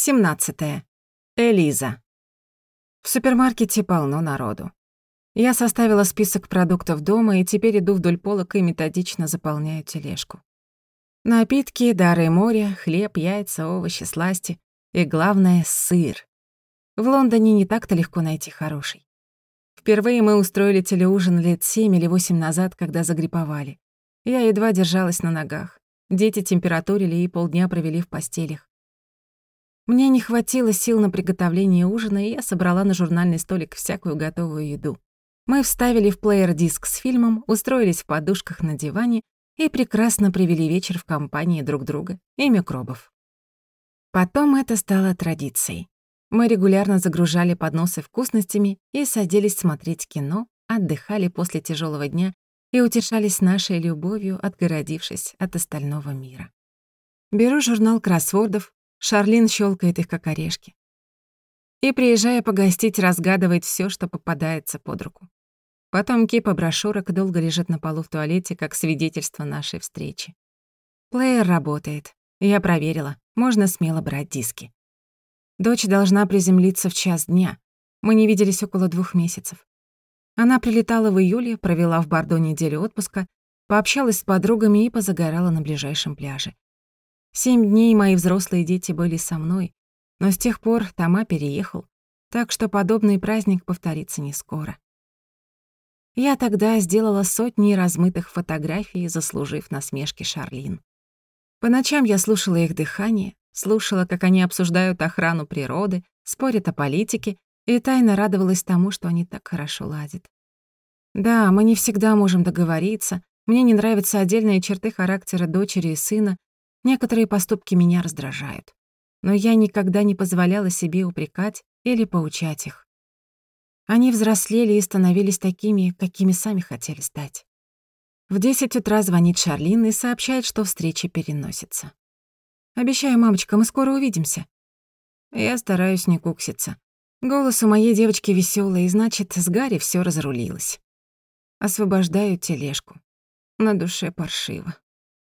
17. Элиза. В супермаркете полно народу. Я составила список продуктов дома и теперь иду вдоль полок и методично заполняю тележку. Напитки, дары моря, хлеб, яйца, овощи, сласти и, главное, сыр. В Лондоне не так-то легко найти хороший. Впервые мы устроили телеужин лет семь или восемь назад, когда загриповали. Я едва держалась на ногах. Дети температурили и полдня провели в постелях. Мне не хватило сил на приготовление ужина, и я собрала на журнальный столик всякую готовую еду. Мы вставили в плеер диск с фильмом, устроились в подушках на диване и прекрасно провели вечер в компании друг друга и микробов. Потом это стало традицией. Мы регулярно загружали подносы вкусностями и садились смотреть кино, отдыхали после тяжелого дня и утешались нашей любовью, отгородившись от остального мира. Беру журнал кроссвордов, Шарлин щелкает их, как орешки. И, приезжая погостить, разгадывает все, что попадается под руку. Потом кипа брошюрок долго лежит на полу в туалете, как свидетельство нашей встречи. Плеер работает. Я проверила. Можно смело брать диски. Дочь должна приземлиться в час дня. Мы не виделись около двух месяцев. Она прилетала в июле, провела в Бордо неделю отпуска, пообщалась с подругами и позагорала на ближайшем пляже. Семь дней мои взрослые дети были со мной, но с тех пор Тома переехал, так что подобный праздник повторится не скоро. Я тогда сделала сотни размытых фотографий, заслужив насмешки Шарлин. По ночам я слушала их дыхание, слушала, как они обсуждают охрану природы, спорят о политике и тайно радовалась тому, что они так хорошо ладят. Да, мы не всегда можем договориться, мне не нравятся отдельные черты характера дочери и сына, Некоторые поступки меня раздражают, но я никогда не позволяла себе упрекать или поучать их. Они взрослели и становились такими, какими сами хотели стать. В 10 утра звонит Шарлин и сообщает, что встреча переносится. «Обещаю, мамочка, мы скоро увидимся». Я стараюсь не кукситься. Голос у моей девочки весёлый, и значит, с Гарри всё разрулилось. Освобождаю тележку. На душе паршиво.